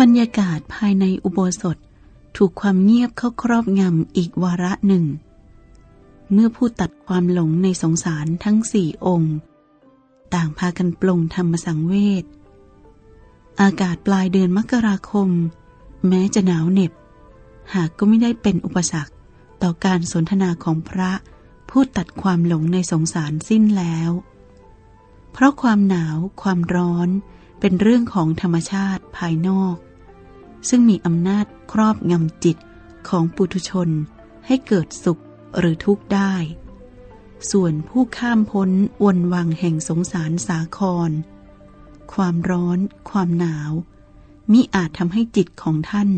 บรรยากาศภายในอุโบสถถูกความเงียบเข้าครอบงำอีกวาระหนึ่ง เมื่อผู้ตัดความหลงในสงสารทั้งสี่องค์ ต่างพากันปลงธรรมสังเวช อากาศปลายเดือนมกราคม แม้จะหนาวเหน็บ หากก็ไม่ได้เป็นอุปสรรคต่อการสนทนาของพระผู้ตัดความหลงในสงสารสิ้นแล้ว เพราะความหนาวความร้อนเป็นเรื่องของธรรมชาติภายนอก ซึ่งมีอำนาจครอบงำจิตของปุถุชนให้เกิดสุขหรือทุกข์ได้ ส่วนผู้ข้ามพ้นวนวังแห่งสงสารสาคร ความร้อน ความหนาว มิอาจทำให้จิตของท่าน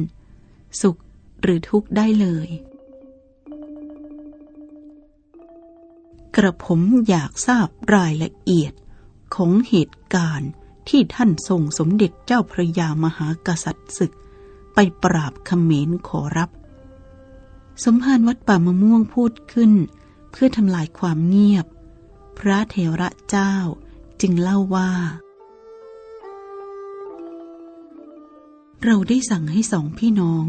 สุขหรือทุกข์ได้เลย กระผมอยากทราบรายละเอียดของเหตุการณ์ที่ท่านทรงสมเด็จเจ้าพระยามหากษัตริย์ศึก ไปปราบขเขมรขอรับ สมภารวัดป่ามะม่วงพูดขึ้น เพื่อทำลายความเงียบ พระเถระเจ้าจึงเล่าว่า เราได้สั่งให้สองพี่น้อง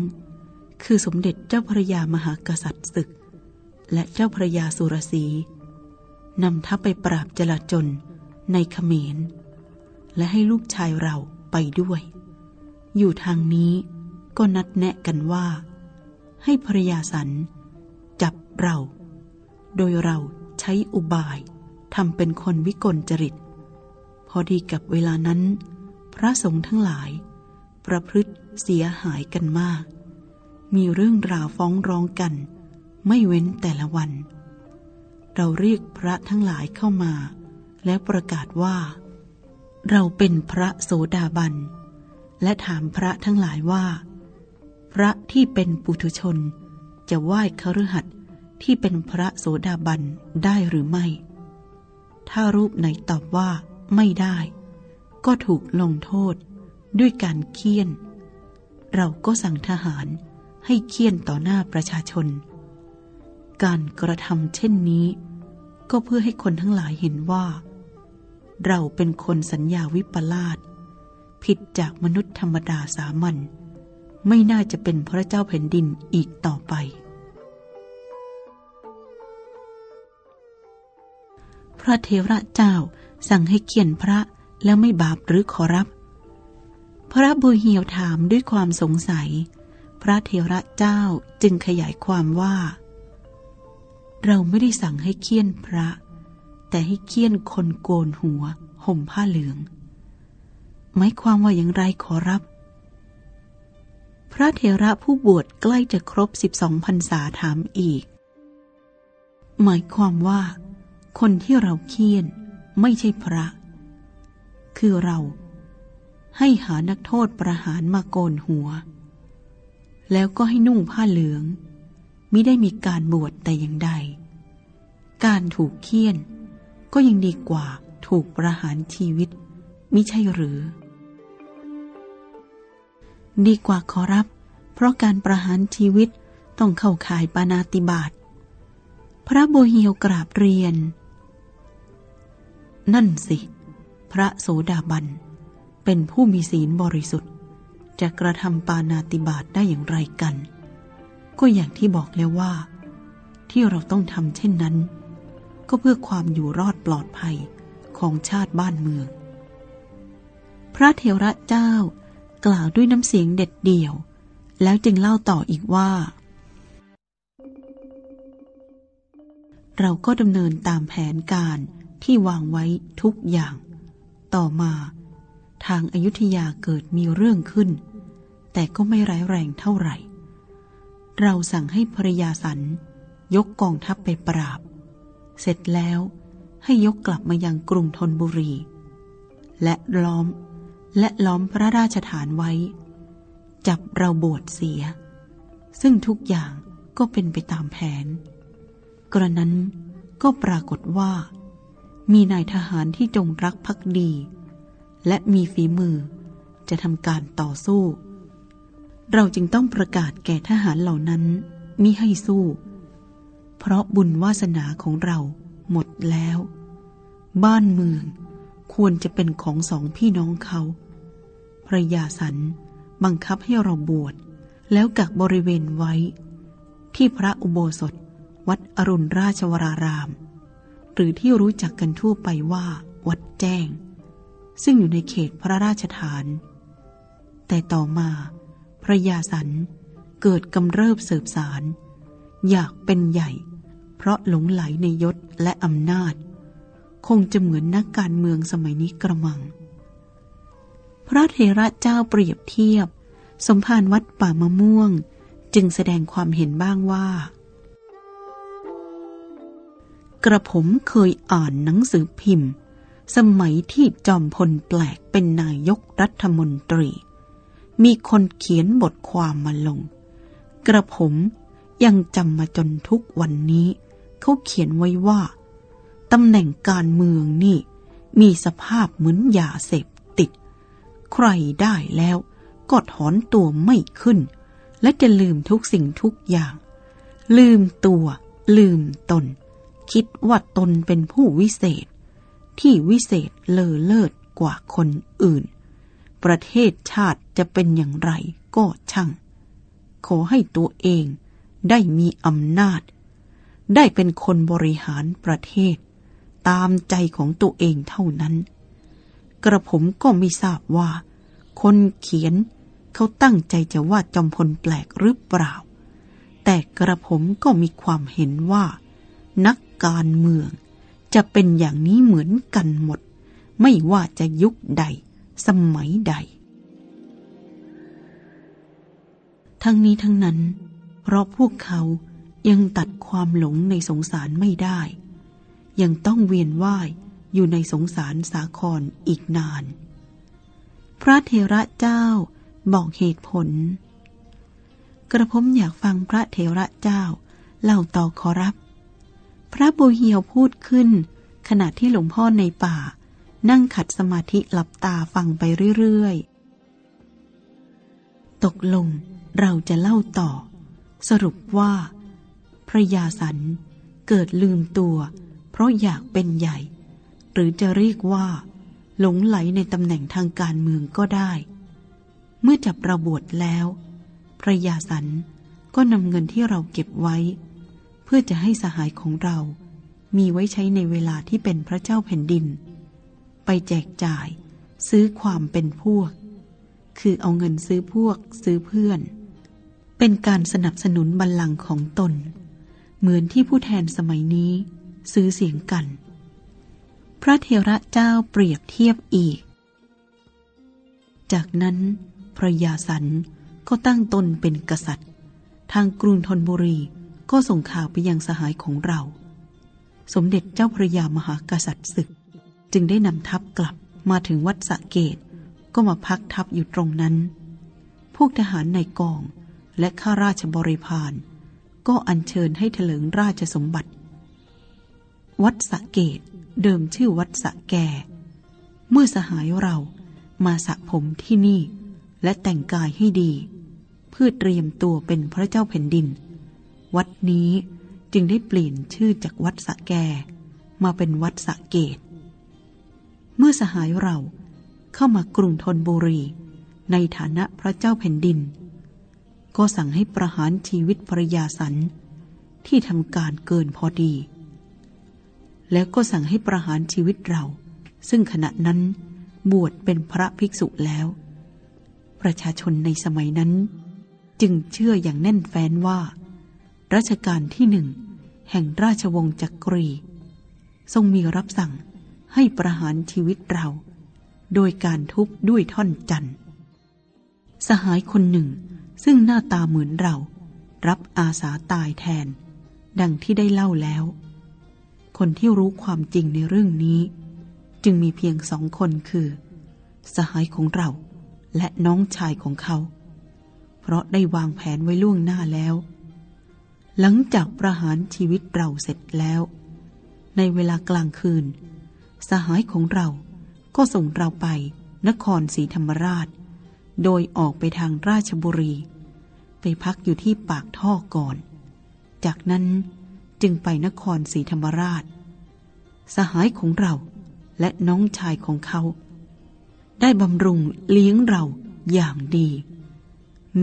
คือสมเด็จเจ้าพระยามหากษัตริย์ศึก และเจ้าพระยาสุรสีนำทัพไปปราบจลาจลในเขมร และให้ลูกชายเราไปด้วย อยู่ทางนี้ก็นัดแนะกันว่า ให้ภรยาสัน จับเรา โดยเราใช้อุบายทำเป็นคนวิกลจริต พอดีกับเวลานั้น พระสงฆ์ทั้งหลาย ประพฤติเสียหายกันมาก มีเรื่องราวฟ้องร้องกัน ไม่เว้นแต่ละวัน เราเรียกพระทั้งหลายเข้ามา แล้วประกาศว่า เราเป็นพระโสดาบัน และถามพระทั้งหลายว่า พระที่เป็นปุถุชนจะไหว้คฤหัสถ์ ที่เป็นพระโสดาบันได้หรือไม่ ถ้ารูปไหนตอบว่าไม่ได้ ก็ถูกลงโทษด้วยการเคี่ยน เราก็สั่งทหารให้เคี่ยนต่อหน้าประชาชน การกระทำเช่นนี้ ก็เพื่อให้คนทั้งหลายเห็นว่า เราเป็นคนสัญญาวิปลาสผิดจากมนุษย์ธรรมดาสามัญไม่น่าจะเป็นพระเจ้าแผ่นดินอีกต่อไป พระเทระเจ้าสั่งให้เขียนพระแล้วไม่บาปหรือขอรับ พระบุเหียวถามด้วยความสงสัย พระเทระเจ้าจึงขยายความว่า เราไม่ได้สั่งให้เคี่ยนพระ แต่ให้เคี่ยนคนโกนหัว ห่มผ้าเหลือง หมายความว่าอย่างไรขอรับ พระเถระผู้บวชใกล้จะครบสิบสองพรรษาถามอีก หมายความว่า คนที่เราเคี่ยนไม่ใช่พระ คือเราให้หานักโทษประหารมาโกนหัว แล้วก็ให้นุ่งผ้าเหลืองมิได้มีการบวชแต่อย่างใด การถูกเคี่ยน ก็ยังดีกว่าถูกประหารชีวิตมิใช่หรือ ดีกว่าขอรับ เพราะการประหารชีวิตต้องเข้าข่ายปานาติบาตพระโบเฮียวกราบเรียน นั่นสิ พระโสดาบัน เป็นผู้มีศีลบริสุทธิ์ จะกระทำปานาติบาตได้อย่างไรกัน ก็อย่างที่บอกแล้วว่า ที่เราต้องทำเช่นนั้น ก็เพื่อความอยู่รอดปลอดภัยของชาติบ้านเมือง พระเทระเจ้ากล่าวด้วยน้ำเสียงเด็ดเดี่ยว แล้วจึงเล่าต่ออีกว่า เราก็ดำเนินตามแผนการ ที่วางไว้ทุกอย่าง ต่อมา ทางอายุทยาเกิดมีเรื่องขึ้น แต่ก็ไม่ร้ายแรงเท่าไหร่ เราสั่งให้ภรยาสันยกกองทัพไปปราบ เสร็จแล้วให้ยกกลับมายังกรุงธนบุรี และล้อมและล้อมพระราชฐานไว้ จับเราบวชเสีย ซึ่งทุกอย่างก็เป็นไปตามแผน กระนั้นก็ปรากฏว่า มีนายทหารที่จงรักภักดี และมีฝีมือจะทำการต่อสู้ เราจึงต้องประกาศแก่ทหารเหล่านั้นมิให้สู้ เพราะบุญวาสนาของเราหมดแล้ว บ้านเมืองควรจะเป็นของสองพี่น้องเขาพระยาสันบังคับให้เราบวชแล้วกักบริเวณไว้ ที่พระอุโบสถวัดอรุณราชวราราม หรือที่รู้จักกันทั่วไปว่า วัดแจ้ง ซึ่งอยู่ในเขตพระราชฐาน แต่ต่อมาพระยาสันเกิดกำเริบเสบสาร อยากเป็นใหญ่ เพราะหลงไหลในยศและอำนาจ คงจะเหมือนนักการเมืองสมัยนี้กระมัง พระเทระเจ้าเปรียบเทียบ สมภารวัดป่ามะม่วง จึงแสดงความเห็นบ้างว่า กระผมเคยอ่านหนังสือพิมพ์ สมัยที่จอมพลแปลกเป็นนายกรัฐมนตรี มีคนเขียนบทความมาลง กระผมยังจำมาจนทุกวันนี้ เขาเขียนไว้ว่าตำแหน่งการเมืองนี่ มีสภาพเหมือนยาเสพติด ใครได้แล้วก็ถอนตัวไม่ขึ้น และจะลืมทุกสิ่งทุกอย่าง ลืมตัว ลืมตน คิดว่าตนเป็นผู้วิเศษ ที่วิเศษเลอเลิศกว่าคนอื่น ประเทศชาติจะเป็นอย่างไรก็ช่าง ขอให้ตัวเองได้มีอำนาจ ได้เป็นคนบริหารประเทศ ตามใจของตัวเองเท่านั้น กระผมก็ไม่ทราบว่า คนเขียนเขาตั้งใจจะว่าจอมพลแปลกหรือเปล่า แต่กระผมก็มีความเห็นว่า นัก การเมือง จะเป็นอย่างนี้เหมือนกันหมด ไม่ว่าจะยุคใด สมัยใด ทั้งนี้ทั้งนั้น เพราะพวกเขายังตัดความหลงในสงสารไม่ได้ ยังต้องเวียนว่ายอยู่ในสงสารสาครอีกนาน พระเทระเจ้าบอกเหตุผล กระผมอยากฟังพระเทระเจ้าเล่าต่อขอรับ พระบุเฮียวพูดขึ้น ขณะที่หลวงพ่อในป่า นั่งขัดสมาธิหลับตาฟังไปเรื่อยๆ ตกลงเราจะเล่าต่อ สรุปว่า พระยาสันเกิดลืมตัว เพราะอยากเป็นใหญ่ หรือจะเรียกว่า หลงไหลในตำแหน่งทางการเมืองก็ได้ เมื่อจับเราบวชแล้ว พระยาสันก็นำเงินที่เราเก็บไว้ พื่อจะให้สหายของเรา มีไว้ใช้ในเวลาที่เป็นพระเจ้าแผ่นดิน ไปแจกจ่าย ซื้อความเป็นพวก คือเอาเงินซื้อพวก ซื้อเพื่อน เป็นการสนับสนุนบัลลังก์ของตน เหมือนที่ผู้แทนสมัยนี้ ซื้อเสียงกัน พระเทระเจ้าเปรียบเทียบอีก จากนั้นพระยาสันก็ตั้งตนเป็นกษัตริย์ ทางกรุงธนบุรี ก็ส่งข่าวไปยังสหายของเรา สมเด็จเจ้าพระยามหากษัตริย์ศึก จึงได้นำทัพกลับมาถึงวัดสะเกต ก็มาพักทัพอยู่ตรงนั้น พวกทหารในกองและข้าราชบริพารก็อัญเชิญให้เถลิงราชสมบัติ วัดสะเกตเดิมชื่อวัดสะแกเมื่อสหายเรามาสระผมที่นี่ และแต่งกายให้ดี เพื่อเตรียมตัวเป็นพระเจ้าแผ่นดิน วัดนี้จึงได้เปลี่ยนชื่อจากวัดสะแก มาเป็นวัดสะเกต เมื่อสหายเราเข้ามากรุงธนบุรี ในฐานะพระเจ้าแผ่นดิน ก็สั่งให้ประหารชีวิตภรยาสัน ที่ทำการเกินพอดี แล้วก็สั่งให้ประหารชีวิตเรา ซึ่งขณะนั้นบวชเป็นพระภิกษุแล้ว ประชาชนในสมัยนั้น จึงเชื่ออย่างแน่นแฟ้นว่า รัชกาลที่หนึ่งแห่งราชวงศ์จักรี ทรงมีรับสั่งให้ประหารชีวิตเรา โดยการทุบด้วยท่อนจันทร์สหายคนหนึ่งซึ่งหน้าตาเหมือนเรา รับอาสาตายแทน ดังที่ได้เล่าแล้ว คนที่รู้ความจริงในเรื่องนี้ จึงมีเพียงสองคนคือ สหายของเราและน้องชายของเขา เพราะได้วางแผนไว้ล่วงหน้าแล้ว หลังจากประหารชีวิตเราเสร็จแล้ว ในเวลากลางคืน สหายของเราก็ส่งเราไปนครศรีธรรมราช โดยออกไปทางราชบุรี ไปพักอยู่ที่ปากท่อก่อน จากนั้นจึงไปนครศรีธรรมราช สหายของเราและน้องชายของเขา ได้บำรุงเลี้ยงเราอย่างดี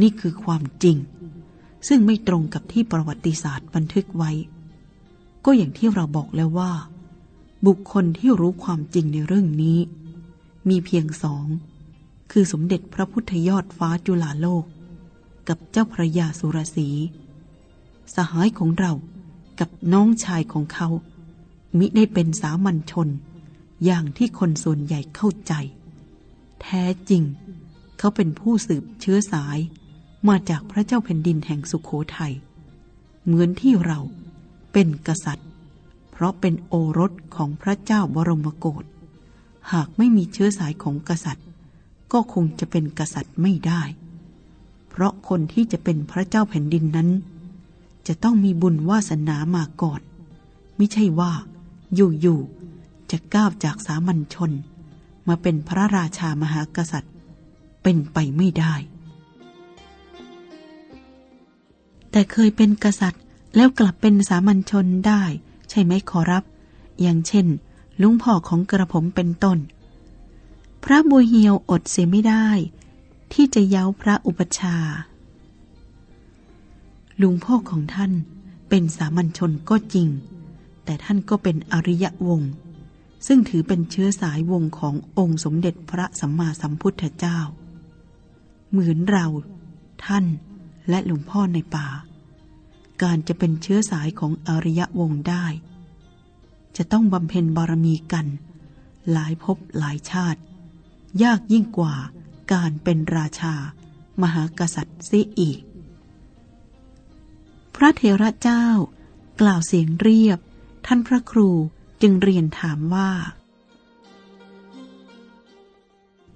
นี่คือความจริง ซึ่งไม่ตรงกับที่ประวัติศาสตร์บันทึกไว้ ก็อย่างที่เราบอกแล้วว่า บุคคลที่รู้ความจริงในเรื่องนี้ มีเพียงสอง คือสมเด็จพระพุทธยอดฟ้าจุฬาโลก กับเจ้าพระยาสุรสี สหายของเรากับน้องชายของเขา มิได้เป็นสามัญชน อย่างที่คนส่วนใหญ่เข้าใจ แท้จริง เขาเป็นผู้สืบเชื้อสาย มาจากพระเจ้าแผ่นดินแห่งสุขโขทยัยเหมือนที่เราเป็นกษัตริย์ เพราะเป็นโอรสของพระเจ้าบรมโกศหากไม่มีเชื้อสายของกษัตริย์ ก็คงจะเป็นกษัตริย์ไม่ได้ เพราะคนที่จะเป็นพระเจ้าแผ่นดินนั้น จะต้องมีบุญวาสนามาก่อนไม่ใช่ว่า อยู่ๆจะก้าวจากสามัญชน มาเป็นพระราชามหากษัตริย์ เป็นไปไม่ได้ แต่เคยเป็นกษัตริย์แล้วกลับเป็นสามัญชนได้ ใช่ไหมขอรับ อย่างเช่น ลุงพ่อของกระผมเป็นต้น พระบัวเฮียวอดเสียไม่ได้ ที่จะเย้าพระอุปชา ลุงพ่อของท่านเป็นสามัญชนก็จริง แต่ท่านก็เป็นอริยวงศ์ซึ่งถือเป็นเชื้อสายวงขององค์สมเด็จพระสัมมาสัมพุทธเจ้า เหมือนเรา ท่าน และหลวงพ่อในป่า การจะเป็นเชื้อสายของอริยวงศ์ได้ จะต้องบำเพ็ญบารมีกัน หลายภพหลายชาติ ยากยิ่งกว่าการเป็นราชา มหากษัตริย์เสียอีก พระเถระเจ้ากล่าวเสียงเรียบ ท่านพระครูจึงเรียนถามว่า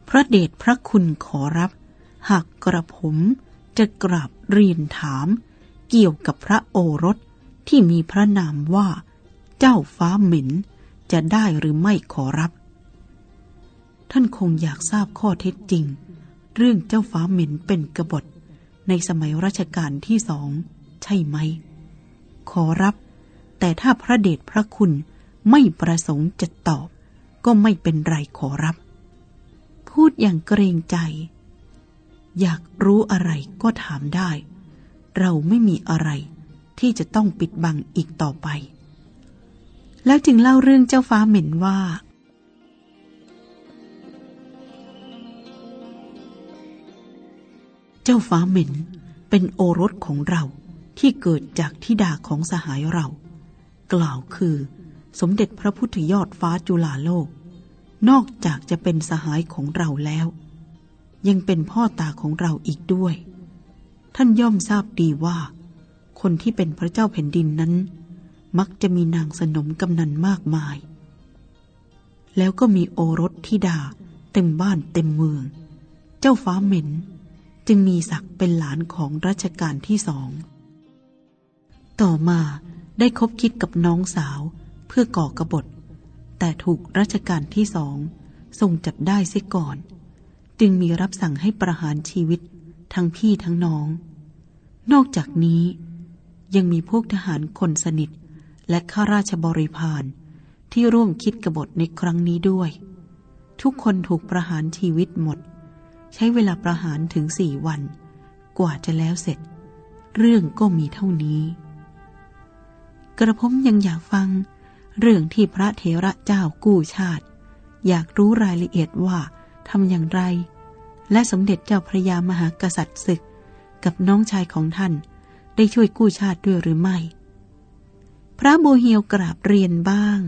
พระเดชพระคุณขอรับ หากกระผม จะกราบเรียนถามเกี่ยวกับพระโอรสที่มีพระนามว่า เจ้าฟ้าเหม็นจะได้หรือไม่ขอรับ ท่านคงอยากทราบข้อเท็จจริง เรื่องเจ้าฟ้าเหม็นเป็นกบฏ ในสมัยรัชกาลที่สองใช่ไหม ขอรับ แต่ถ้าพระเดชพระคุณไม่ประสงค์จะตอบ ก็ไม่เป็นไรขอรับ พูดอย่างเกรงใจ อยากรู้อะไรก็ถามได้ เราไม่มีอะไรที่จะต้องปิดบังอีกต่อไป แล้วจึงเล่าเรื่องเจ้าฟ้าเหม็นว่า เจ้าฟ้าเหม็นเป็นโอรสของเราที่เกิดจากทิดาของสหายเรา กล่าวคือ สมเด็จพระพุทธยอดฟ้าจุฬาโลก นอกจากจะเป็นสหายของเราแล้ว ยังเป็นพ่อตาของเราอีกด้วย ท่านย่อมทราบดีว่า คนที่เป็นพระเจ้าแผ่นดินนั้น มักจะมีนางสนมกำนันมากมาย แล้วก็มีโอรสธิดาเต็มบ้านเต็มเมือง เจ้าฟ้าเหม็น จึงมีศักดิ์เป็นหลานของรัชกาลที่สอง ต่อมาได้คบคิดกับน้องสาวเพื่อก่อกระบฏแต่ถูกรัชกาลที่สองทรงจับได้เสียก่อน จึงมีรับสั่งให้ประหารชีวิตทั้งพี่ทั้งน้อง นอกจากนี้ยังมีพวกทหารคนสนิท และข้าราชบริพารที่ร่วมคิดกบฏในครั้งนี้ด้วย ทุกคนถูกประหารชีวิตหมด ใช้เวลาประหารถึงสี่วัน กว่าจะแล้วเสร็จ เรื่องก็มีเท่านี้ กระผมยังอยากฟัง เรื่องที่พระเถระเจ้ากู้ชาติ อยากรู้รายละเอียดว่า ทำอย่างไร และสมเด็จเจ้าพระยามหากษัตริย์ศึกกับน้องชายของท่าน ได้ช่วยกู้ชาติด้วยหรือไม่ พระโบเฮียวกราบเรียนบ้าง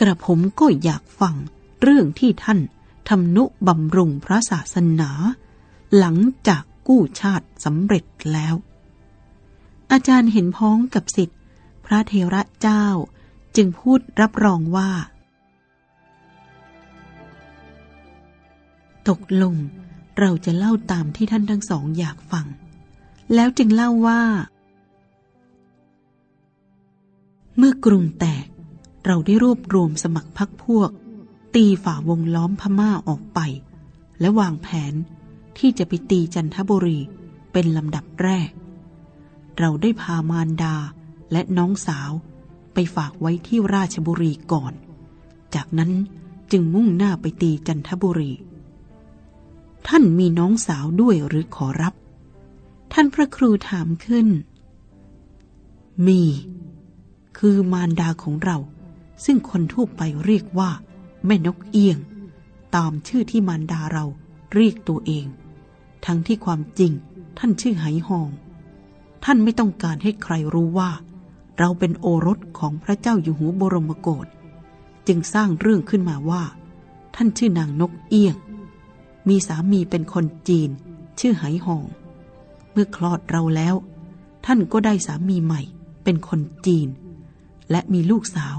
กระผมก็อยากฟังเรื่องที่ท่านทำนุบำรุงพระศาสนา หลังจากกู้ชาติสำเร็จแล้ว อาจารย์เห็นพ้องกับสิทธิ์พระเทระเจ้าจึงพูดรับรองว่า ตกลง เราจะเล่าตามที่ท่านทั้งสองอยากฟัง แล้วจึงเล่าว่า เมื่อกรุงแตก เราได้รวบรวมสมัครพักพวกตีตีฝ่าวงล้อมพม่าออกไป และวางแผนที่จะไปตีจันทบุรีเป็นลำดับแรก เราได้พามารดาและน้องสาวไปฝากไว้ที่ราชบุรีก่อน จากนั้นจึงมุ่งหน้าไปตีจันทบุรี ท่านมีน้องสาวด้วยหรือขอรับ ท่านพระครูถามขึ้น มี คือมารดาของเรา ซึ่งคนทั่วไปเรียกว่า แม่นกเอี้ยง ตามชื่อที่มารดาเราเรียกตัวเอง ทั้งที่ความจริงท่านชื่อไหหอง ท่านไม่ต้องการให้ใครรู้ว่า เราเป็นโอรสของพระเจ้าอยู่หัวบรมโกศจึงสร้างเรื่องขึ้นมาว่า ท่านชื่อนางนกเอี้ยง มีสามีเป็นคนจีน ชื่อไหหองเมื่อคลอดเราแล้ว ท่านก็ได้สามีใหม่ เป็นคนจีน และมีลูกสาว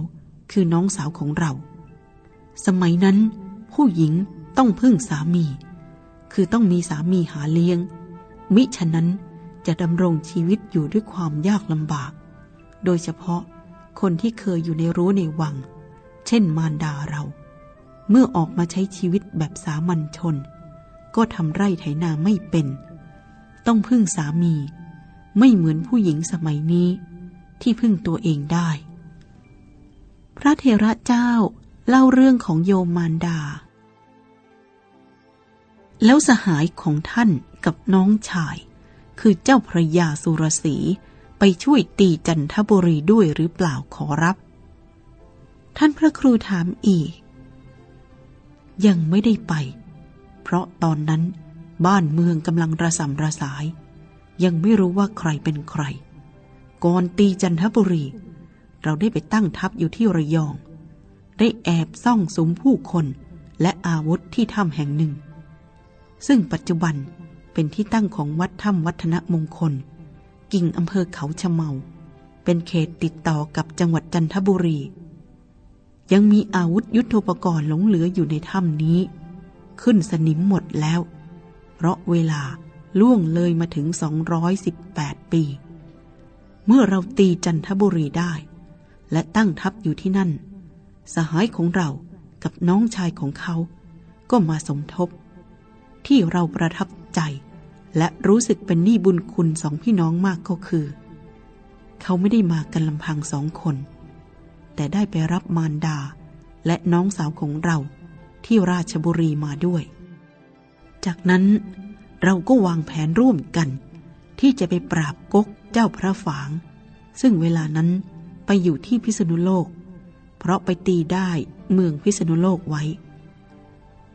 คือน้องสาวของเรา สมัยนั้น ผู้หญิงต้องพึ่งสามี คือต้องมีสามีหาเลี้ยง มิฉะนั้นจะดำรงชีวิตอยู่ด้วยความยากลำบาก โดยเฉพาะคนที่เคยอยู่ในรั้วในวัง เช่นมารดาเรา เมื่อออกมาใช้ชีวิตแบบสามัญชน ก็ทำไร่ไถนาไม่เป็น ต้องพึ่งสามี ไม่เหมือนผู้หญิงสมัยนี้ ที่พึ่งตัวเองได้ พระเทระเจ้าเล่าเรื่องของโยมมารดา แล้วสหายของท่านกับน้องชาย คือเจ้าพระยาสุรสีไปช่วยตีจันทบุรีด้วยหรือเปล่าขอรับ ท่านพระครูถามอีก ยังไม่ได้ไป เพราะตอนนั้นบ้านเมืองกำลังระสำระสาย ยังไม่รู้ว่าใครเป็นใคร ก่อนตีจันทบุรี เราได้ไปตั้งทัพอยู่ที่ระยอง ได้แอบซ่องสุมผู้คนและอาวุธที่ถ้ำแห่งหนึ่ง ซึ่งปัจจุบันเป็นที่ตั้งของวัดถ้ำวัฒนมงคล กิ่งอำเภอเขาชะเมา เป็นเขตติดต่อกับจังหวัดจันทบุรี ยังมีอาวุธยุโทโธปกรณ์หลงเหลืออยู่ในถ้ำนี้ ขึ้นสนิมหมดแล้ว เพราะเวลาล่วงเลยมาถึง 218 ปี เมื่อเราตีจันทบุรีได้ และตั้งทัพอยู่ที่นั่น สหายของเรากับน้องชายของเขา ก็มาสมทบ ที่เราประทับใจและรู้สึกเป็นหนี้บุญคุณสองพี่น้องมากก็คือ เขาไม่ได้มากันลำพังสองคน แต่ได้ไปรับมารดาและน้องสาวของเรา ที่ราชบุรีมาด้วย จากนั้นเราก็วางแผนร่วมกัน ที่จะไปปราบก๊กเจ้าพระฝาง ซึ่งเวลานั้นไปอยู่ที่พิษณุโลก เพราะไปตีได้เมืองพิษณุโลกไว้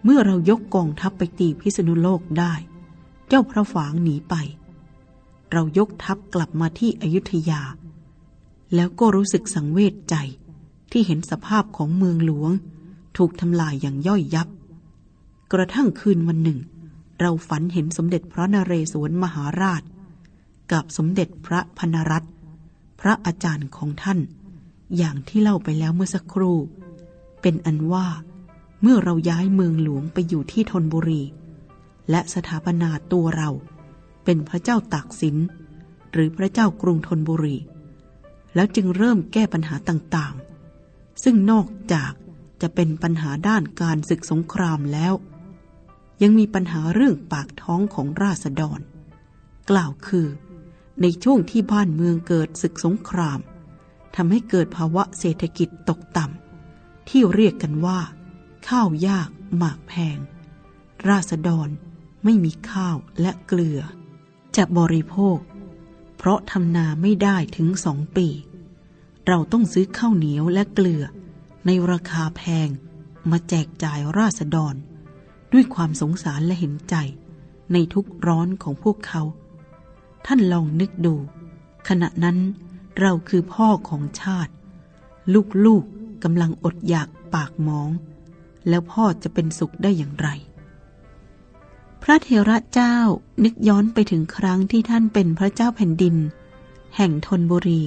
เมื่อเรายกกองทัพไปตีพิษณุโลกได้ เจ้าพระฝางหนีไป เรายกทัพกลับมาที่อยุธยา แล้วก็รู้สึกสังเวชใจที่เห็นสภาพของเมืองหลวง ถูกทำลายอย่างย่อยยับ กระทั่งคืนวันหนึ่ง เราฝันเห็นสมเด็จพระนเรศวรมหาราช กับสมเด็จพระพนรัตพระอาจารย์ของท่าน อย่างที่เล่าไปแล้วเมื่อสักครู่ เป็นอันว่าเมื่อเราย้ายเมืองหลวงไปอยู่ที่ธนบุรี และสถาปนาตัวเรา เป็นพระเจ้าตากสิน หรือพระเจ้ากรุงธนบุรี แล้วจึงเริ่มแก้ปัญหาต่างๆ ซึ่งนอกจาก จะเป็นปัญหาด้านการศึกสงครามแล้ว ยังมีปัญหาเรื่องปากท้องของราษฎร กล่าวคือ ในช่วงที่บ้านเมืองเกิดศึกสงครามทำให้เกิดภาวะเศรษฐกิจตกต่ำที่เรียกกันว่า ข้าวยากหมากแพง ราษฎรไม่มีข้าวและเกลือ จะบริโภค เพราะทำนาไม่ได้ถึงสองปี เราต้องซื้อข้าวเหนียวและเกลือ ในราคาแพงมาแจกจ่ายราษฎร ด้วยความสงสารและเห็นใจ ในทุกร้อนของพวกเขา ท่านลองนึกดู ขณะนั้นเราคือพ่อของชาติ ลูกๆกำลังอดอยากปากมอง แล้วพ่อจะเป็นสุขได้อย่างไร พระเทระเจ้านึกย้อนไปถึงครั้งที่ท่านเป็นพระเจ้าแผ่นดิน แห่งธนบุรี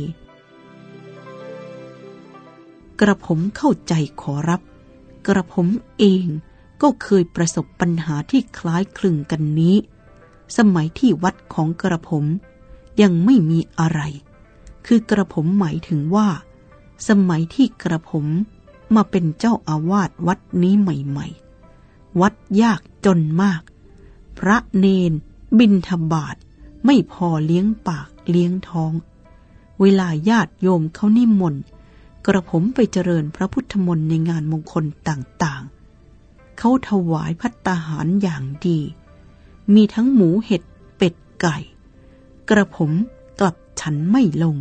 กระผมเข้าใจขอรับ กระผมเองก็เคยประสบปัญหาที่คล้ายคลึงกันนี้ สมัยที่วัดของกระผมยังไม่มีอะไร คือกระผมหมายถึงว่า สมัยที่กระผมมาเป็นเจ้าอาวาสวัดนี้ใหม่ๆ วัดยากจนมาก พระเนน บินทบาทไม่พอเลี้ยงปากเลี้ยงท้อง เวลาญาติโยมเขานิมนต์ กระผมไปเจริญพระพุทธมนต์ในงานมงคลต่างๆ เขาถวายพัตตาหารอย่างดี มีทั้งหมูเห็ดเป็ดไก่ กระผมกลับฉันไม่ลง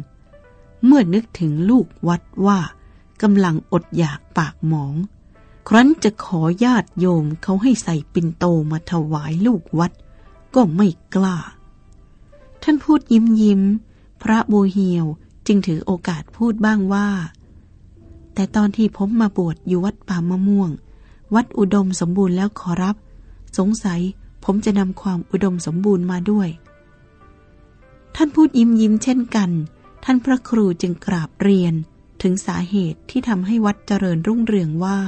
เมื่อนึกถึงลูกวัดว่ากำลังอดอยากปากหมอง ครั้นจะขอญาติโยมเขาให้ใส่ปินโตมาถวายลูกวัด ก็ไม่กล้า ท่านพูดยิ้มยิ้ม พระโบเฮียวจึงถือโอกาสพูดบ้างว่า แต่ตอนที่ผมมาบวชอยู่วัดป่ามะม่วง วัดอุดมสมบูรณ์แล้วขอรับ สงสัยผมจะนำความอุดมสมบูรณ์มาด้วย ท่านพูดยิ้มยิ้มเช่นกัน ท่านพระครูจึงกราบเรียนถึงสาเหตุที่ทำให้วัดเจริญรุ่งเรืองว่า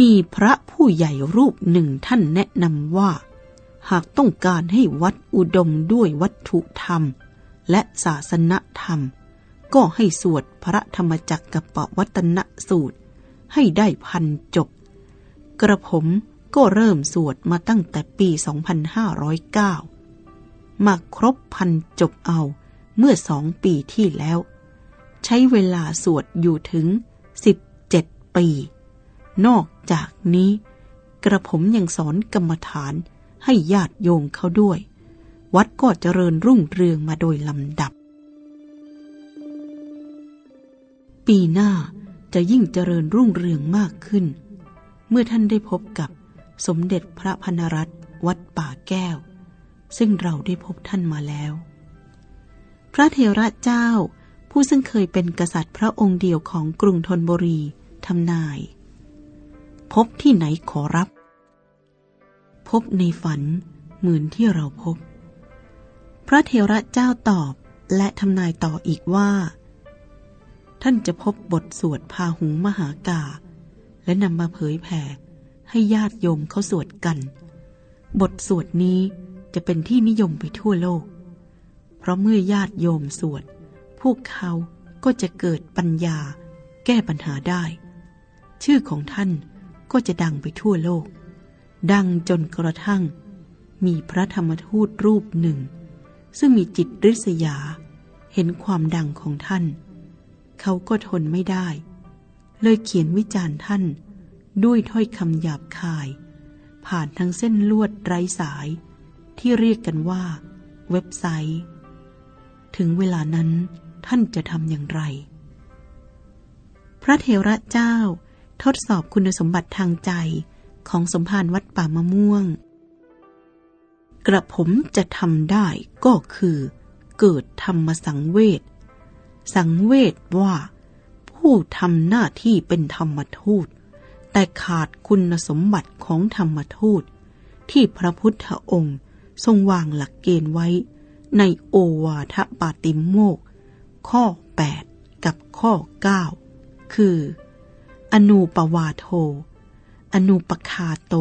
มีพระผู้ใหญ่รูปหนึ่งท่านแนะนำว่า หากต้องการให้วัดอุดมด้วยวัตถุธรรม และศาสนธรรม ก็ให้สวดพระธรรมจักรกับปวัตนสูตร ให้ได้พันจบ กระผมก็เริ่มสวดมาตั้งแต่ปี 2509 มาครบพันจบเอาเมื่อสองปีที่แล้ว ใช้เวลาสวดอยู่ถึง 17 ปี นอกจากนี้ กระผมยังสอนกรรมฐานให้ญาติโยมเขาด้วย วัดก็เจริญรุ่งเรืองมาโดยลำดับ ปีหน้าจะยิ่งเจริญรุ่งเรืองมากขึ้น เมื่อท่านได้พบกับสมเด็จพระพนรัตน์วัดป่าแก้ว ซึ่งเราได้พบท่านมาแล้ว พระเทระเจ้าผู้ซึ่งเคยเป็นกษัตริย์พระองค์เดียวของกรุงธนบุรีทำนาย พบที่ไหนขอรับ พบในฝันเหมือนที่เราพบ พระเทระเจ้าตอบและทำนายต่ออีกว่า ท่านจะพบบทสวดพาหุงมหากา และนำมาเผยแผ่ให้ญาติโยมเขาสวดกัน บทสวดนี้จะเป็นที่นิยมไปทั่วโลก เพราะเมื่อญาติโยมสวด พวกเขาก็จะเกิดปัญญาแก้ปัญหาได้ ชื่อของท่านก็จะดังไปทั่วโลก ดังจนกระทั่ง มีพระธรรมทูตรูปหนึ่ง ซึ่งมีจิตริษยาเห็นความดังของท่าน เขาก็ทนไม่ได้ เลยเขียนวิจารณ์ท่าน ด้วยถ้อยคำหยาบคาย ผ่านทั้งเส้นลวดไร้สาย ที่เรียกกันว่า เว็บไซต์ ถึงเวลานั้นท่านจะทำอย่างไร พระเทระเจ้าทดสอบคุณสมบัติทางใจของสมภารวัดป่ามะม่วง กระผมจะทำได้ก็คือเกิดธรรมสังเวช สังเวชว่า ผู้ทำหน้าที่เป็นธรรมทูต แต่ขาดคุณสมบัติของธรรมทูต ที่พระพุทธองค์ทรงวางหลักเกณฑ์ไว้ ในโอวาทปาติโมก ข้อ 8 กับข้อ 9 คือ อนูปวาโท อนูปคาโต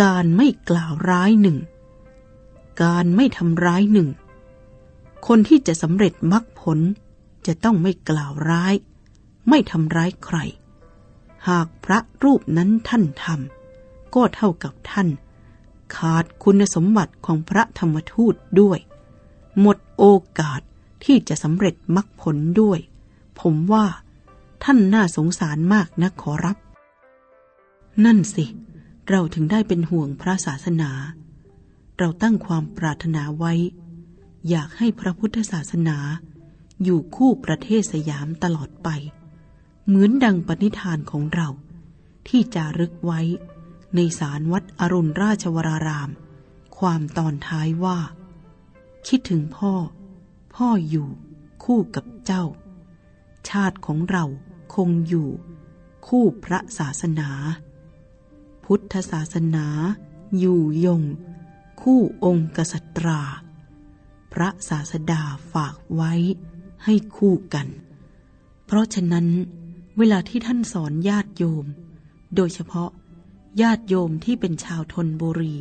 การไม่กล่าวร้ายหนึ่ง การไม่ทำร้ายหนึ่ง คนที่จะสำเร็จมรรคผลจะต้องไม่กล่าวร้าย ไม่ทำร้ายใคร หากพระรูปนั้นท่านทำก็เท่ากับท่าน ขาดคุณสมบัติของพระธรรมทูตด้วย หมดโอกาสที่จะสำเร็จมรรคผลด้วย ผมว่า ท่านน่าสงสารมากนะขอรับ นั่นสิ เราถึงได้เป็นห่วงพระศาสนา เราตั้งความปรารถนาไว้ อยากให้พระพุทธศาสนา อยู่คู่ประเทศสยามตลอดไป เหมือนดังปณิธานของเรา ที่จะรึกไว้ในสารวัดอรุณราชวราราม ความตอนท้ายว่า คิดถึงพ่อ พ่ออยู่คู่กับเจ้า ชาติของเราคงอยู่ คู่พระศาสนา พุทธศาสนา อยู่ยง คู่องค์กษัตรา ระศาสดาฝากไว้ให้คู่กัน เพราะฉะนั้น เวลาที่ท่านสอนญาติโยม โดยเฉพาะญาติโยมที่เป็นชาวทนบุรี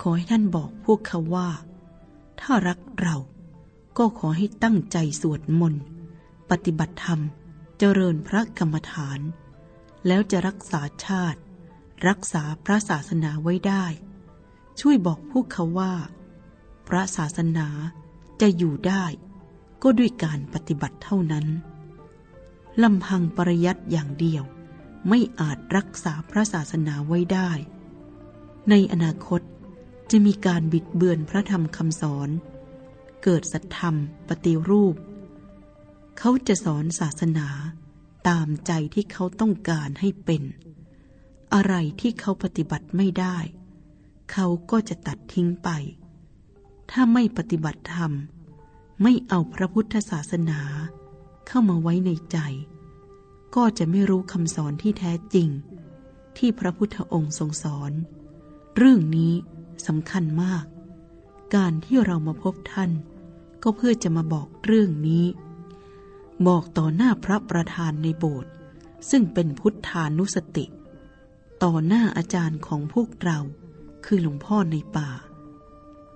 ขอให้ท่านบอกพวกเขาว่า ถ้ารักเราก็ขอให้ตั้งใจสวดมนต์ ปฏิบัติธรรม เจริญพระกรรมฐาน แล้วจะรักษาชาติ รักษาพระศาสนาไว้ได้ ช่วยบอกพวกเขาว่า พระศาสนาจะอยู่ได้ก็ด้วยการปฏิบัติเท่านั้นลำพังปริยัติอย่างเดียว ไม่อาจรักษาพระศาสนาไว้ได้ ในอนาคตจะมีการบิดเบือนพระธรรมคำสอน เกิดสัตธรรมปฏิรูป เขาจะสอนศาสนาตามใจที่เขาต้องการให้เป็น อะไรที่เขาปฏิบัติไม่ได้ เขาก็จะตัดทิ้งไป ถ้าไม่ปฏิบัติธรรม ไม่เอาพระพุทธศาสนา เข้ามาไว้ในใจ ก็จะไม่รู้คำสอนที่แท้จริง ที่พระพุทธองค์ทรงสอน เรื่องนี้สำคัญมาก การที่เรามาพบท่าน ก็เพื่อจะมาบอกเรื่องนี้ บอกต่อหน้าพระประธานในโบสถ์ซึ่งเป็นพุทธานุสติ ต่อหน้าอาจารย์ของพวกเรา คือหลวงพ่อในป่า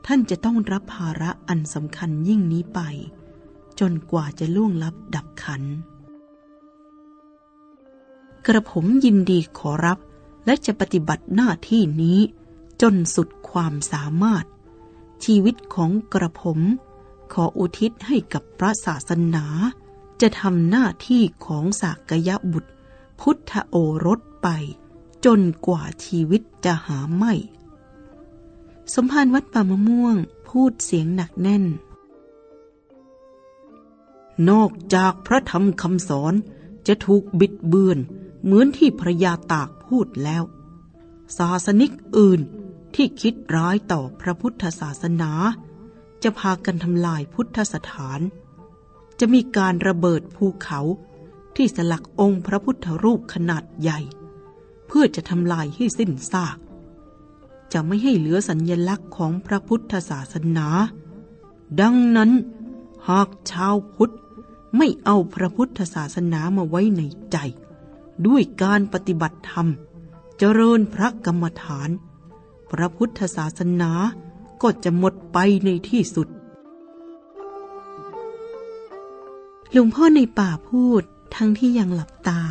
ท่านจะต้องรับภาระอันสำคัญยิ่งนี้ไป จนกว่าจะล่วงลับดับขัน กระผมยินดีขอรับ และจะปฏิบัติหน้าที่นี้ จนสุดความสามารถ ชีวิตของกระผม ขออุทิศให้กับพระศาสนา จะทำหน้าที่ของสากยบุตร พุทธโอรสไป จนกว่าชีวิตจะหาไม่ สมภารวัดป่ามะม่วงพูดเสียงหนักแน่น นอกจากพระธรรมคำสอนจะถูกบิดเบือน เหมือนที่พระยาตากพูดแล้ว ศาสนิกอื่นที่คิดร้ายต่อพระพุทธศาสนา จะพากันทำลายพุทธสถาน จะมีการระเบิดภูเขาที่สลักองค์พระพุทธรูปขนาดใหญ่ เพื่อจะทำลายให้สิ้นซาก จะไม่ให้เหลือสัญญลักษณ์ของพระพุทธศาสนา ดังนั้น หากชาวพุทธไม่เอาพระพุทธศาสนามาไว้ในใจ ด้วยการปฏิบัติธรรม เจริญพระกรรมฐาน พระพุทธศาสนาก็จะหมดไปในที่สุด หลวงพ่อในป่าพูดทั้งที่ยังหลับตา